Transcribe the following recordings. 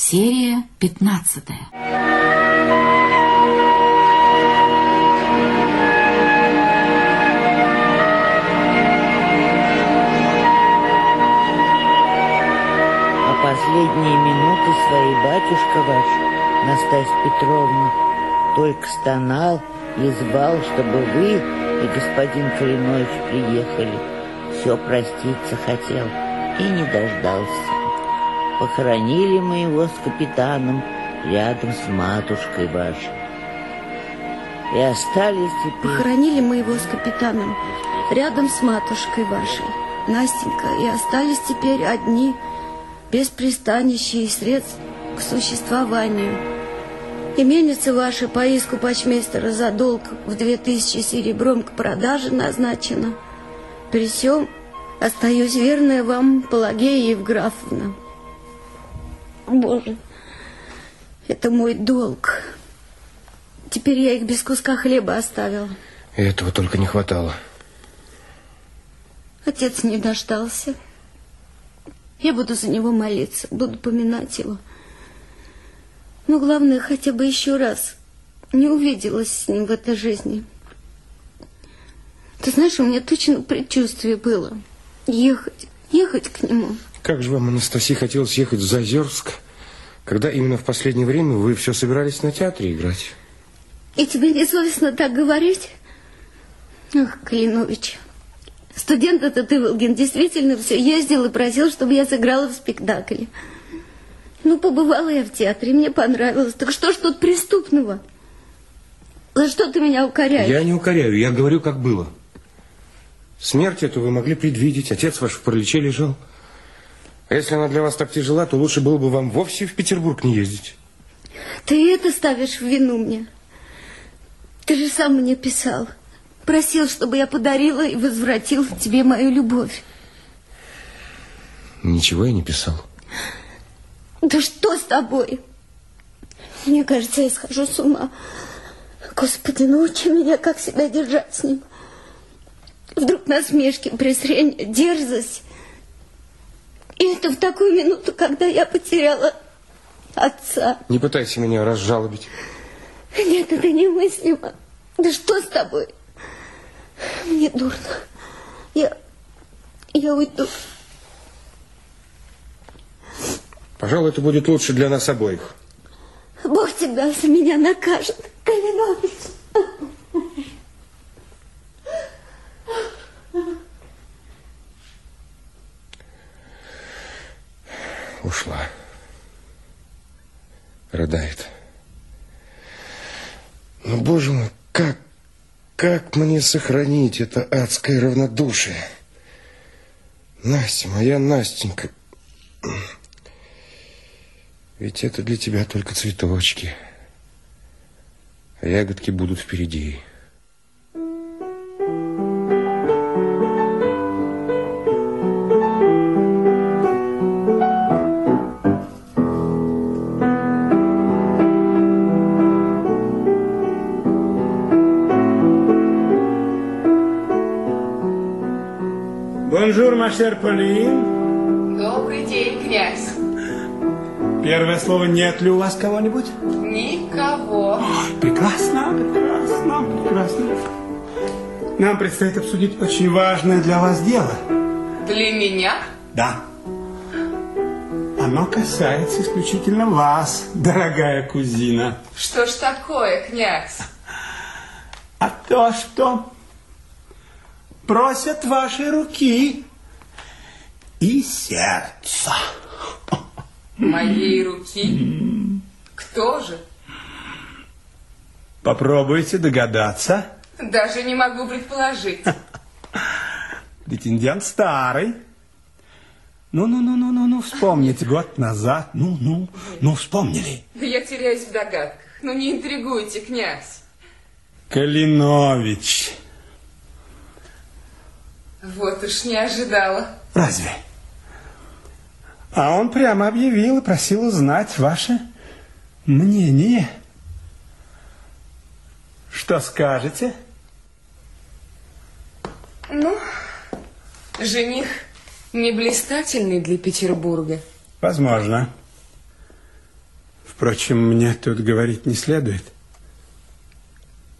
Серия пятнадцатая. А последние минуты своей батюшка ваш, Настасья Петровна, только стонал и звал, чтобы вы и господин Калинович приехали. Все проститься хотел и не дождался. Похоронили мы его с капитаном рядом с матушкой вашей. И остались теперь... Похоронили мы его с капитаном рядом с матушкой вашей, Настенька, и остались теперь одни, без пристанища и средств к существованию. Именица ваша по иску почмейстера за долг в две тысячи серебром к продаже назначена. При всем остаюсь верная вам Пелагея Евграфовна. Боже, это мой долг. Теперь я их без куска хлеба оставила. И этого только не хватало. Отец не дождался. Я буду за него молиться, буду поминать его. Но главное, хотя бы еще раз не увиделась с ним в этой жизни. Ты знаешь, у меня точно предчувствие было. Ехать, ехать к нему. Как же вам, Анастасия, хотелось ехать в Зазерск, когда именно в последнее время вы все собирались на театре играть? И тебе не совестно так говорить? Ах, Клинович, студент этот Иволгин действительно все ездил и просил, чтобы я сыграла в спектакле. Ну, побывала я в театре, мне понравилось. Так что ж тут преступного? За что ты меня укоряешь? Я не укоряю, я говорю, как было. Смерть эту вы могли предвидеть, отец ваш в параличе лежал. А если она для вас так тяжела, то лучше было бы вам вовсе в Петербург не ездить. Ты это ставишь в вину мне. Ты же сам мне писал. Просил, чтобы я подарила и возвратила тебе мою любовь. Ничего я не писал. Да что с тобой? Мне кажется, я схожу с ума. Господи, научи меня, как себя держать с ним. Вдруг насмешки, презрение, дерзость. И это в такую минуту, когда я потеряла отца. Не пытайся меня разжалобить. Нет, это немыслимо. Да что с тобой? Мне дурно. Я... я уйду. Пожалуй, это будет лучше для нас обоих. Бог тебя за меня накажет, Калинович. Ушла. Рыдает. Ну, боже мой, как, как мне сохранить это адское равнодушие? Настя, моя Настенька, ведь это для тебя только цветочки, а ягодки будут впереди. Bonjour, Ma chère Полин. Добрый день, князь. Первое слово, нет ли у вас кого-нибудь? Никого. Прекрасно, прекрасно, прекрасно. Нам предстоит обсудить очень важное для вас дело. Для меня? Да. Оно касается исключительно вас, дорогая кузина. Что ж такое, князь? А то, что просят вашей руки и сердца. Моей руки? Кто же? Попробуйте догадаться. Даже не могу предположить. Претендент старый. Ну-ну-ну-ну-ну, вспомните, год назад. Ну-ну, ну вспомнили. Да я теряюсь в догадках. Ну не интригуйте, князь. Калинович. Вот уж не ожидала. Разве? А он прямо объявил и просил узнать ваше мнение. Что скажете? Ну, жених не блистательный для Петербурга. Возможно. Впрочем, мне тут говорить не следует.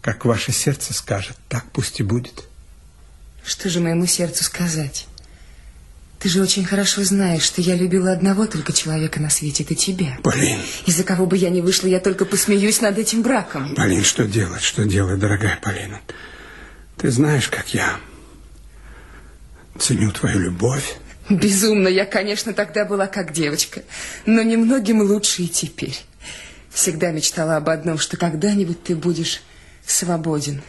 Как ваше сердце скажет, так пусть и будет. Что же моему сердцу сказать? Ты же очень хорошо знаешь, что я любила одного только человека на свете, это тебя. Полин, И за кого бы я ни вышла, я только посмеюсь над этим браком. Полин, что делать, что делать, дорогая Полина? Ты знаешь, как я ценю твою любовь. Безумно, я, конечно, тогда была как девочка, но немногим лучше и теперь. Всегда мечтала об одном, что когда-нибудь ты будешь свободен.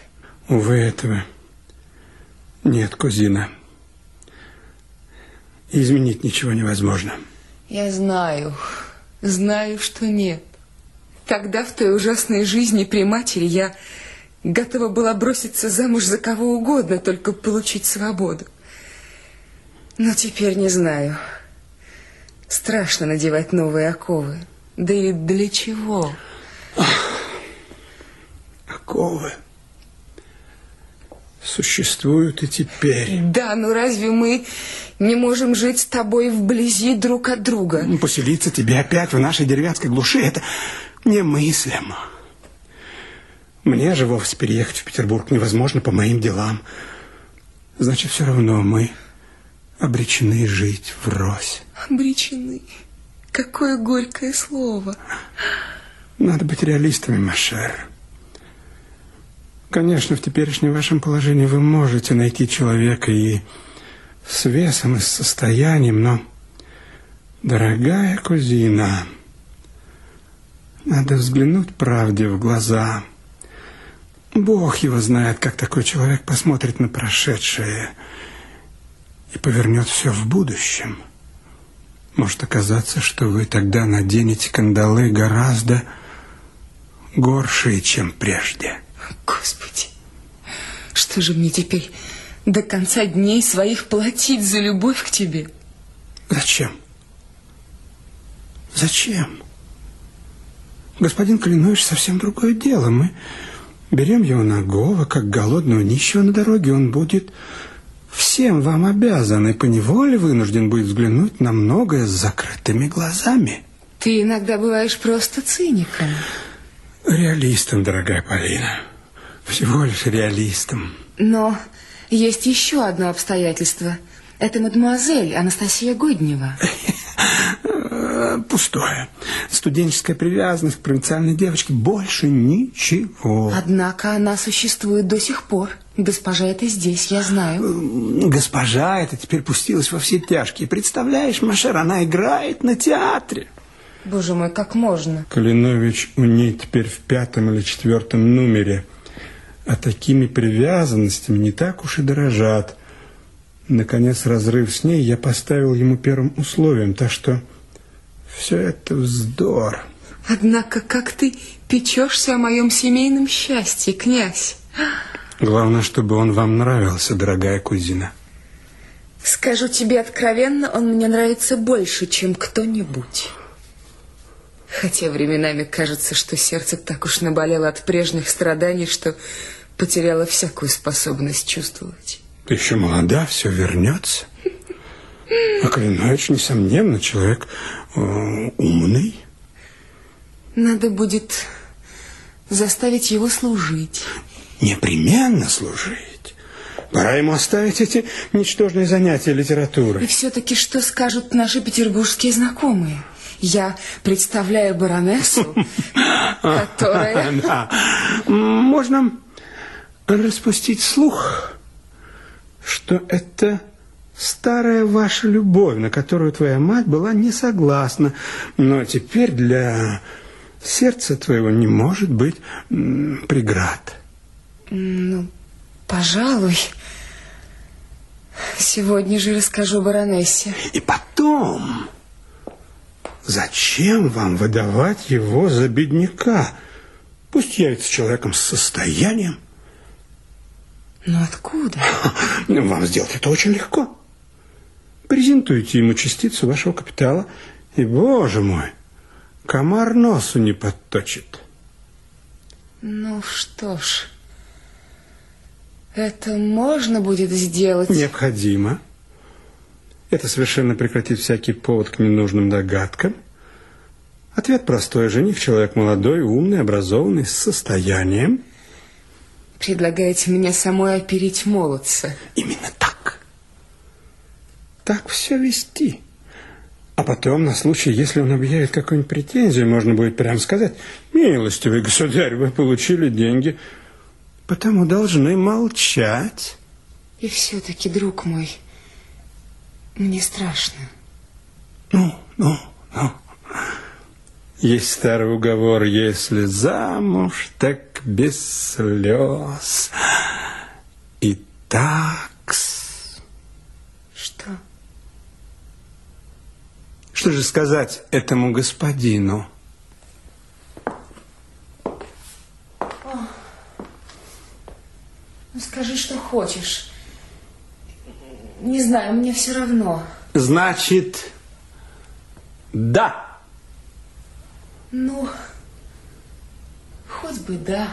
Увы, этого нет, кузина. Изменить ничего невозможно. Я знаю, знаю, что нет. Тогда в той ужасной жизни при матери я готова была броситься замуж за кого угодно, только получить свободу. Но теперь не знаю. Страшно надевать новые оковы. Да и для чего? Оковы существуют и теперь. Да, но разве мы не можем жить с тобой вблизи друг от друга? Поселиться тебе опять в нашей деревенской глуши – это немыслимо. Мне же вовсе переехать в Петербург невозможно по моим делам. Значит, все равно мы обречены жить врозь. Обречены. Какое горькое слово. Надо быть реалистами, Машер. Конечно, в теперешнем вашем положении вы можете найти человека и с весом, и с состоянием, но, дорогая кузина, надо взглянуть правде в глаза. Бог его знает, как такой человек посмотрит на прошедшее и повернет все в будущем. Может оказаться, что вы тогда наденете кандалы гораздо горшие, чем прежде. Господи, что же мне теперь до конца дней своих платить за любовь к тебе? Зачем? Зачем? Господин Калинович совсем другое дело. Мы берем его нагого, как голодного нищего на дороге. Он будет всем вам обязан и поневоле вынужден будет взглянуть на многое с закрытыми глазами. Ты иногда бываешь просто циником. Реалистом, дорогая Полина. Всего лишь реалистом. Но есть еще одно обстоятельство. Это мадемуазель Анастасия Годнева. Пустое. Студенческая привязанность к провинциальной девочке. Больше ничего. Однако она существует до сих пор. Госпожа это здесь, я знаю. Госпожа эта теперь пустилась во все тяжкие. Представляешь, Машер, она играет на театре. Боже мой, как можно? Калинович у ней теперь в пятом или четвертом номере. А такими привязанностями не так уж и дорожат. Наконец, разрыв с ней я поставил ему первым условием, так что все это вздор. Однако, как ты печешься о моем семейном счастье, князь? Главное, чтобы он вам нравился, дорогая кузина. Скажу тебе откровенно, он мне нравится больше, чем кто-нибудь. Хотя временами кажется, что сердце так уж наболело от прежних страданий, что потеряло всякую способность чувствовать. Ты еще молода, все вернется. А Калинович, несомненно, человек э, умный. Надо будет заставить его служить. Непременно служить. Пора ему оставить эти ничтожные занятия И литературой. все-таки что скажут наши петербургские знакомые? Я представляю баронессу, которая... Можно распустить слух, что это старая ваша любовь, на которую твоя мать была не согласна. Но теперь для сердца твоего не может быть преград. Ну, пожалуй. Сегодня же расскажу баронессе. И потом, зачем вам выдавать его за бедняка? Пусть явится человеком с состоянием. Но откуда? Вам сделать это очень легко. Презентуйте ему частицу вашего капитала, и, боже мой, комар носу не подточит. Ну что ж, это можно будет сделать? Необходимо. Это совершенно прекратит всякий повод к ненужным догадкам. Ответ простой. Жених человек молодой, умный, образованный, с состоянием. Предлагаете мне самой оперить молодца. Именно так. Так все вести. А потом, на случай, если он объявит какую-нибудь претензию, можно будет прямо сказать, «Милостивый государь, вы получили деньги, потому должны молчать». И все-таки, друг мой, мне страшно. Ну, ну, ну. Есть старый уговор, если замуж, так без слез. И такс. Что? Что же сказать этому господину? Ну, скажи, что хочешь. Не знаю, мне все равно. Значит, да. Ну, хоть бы да.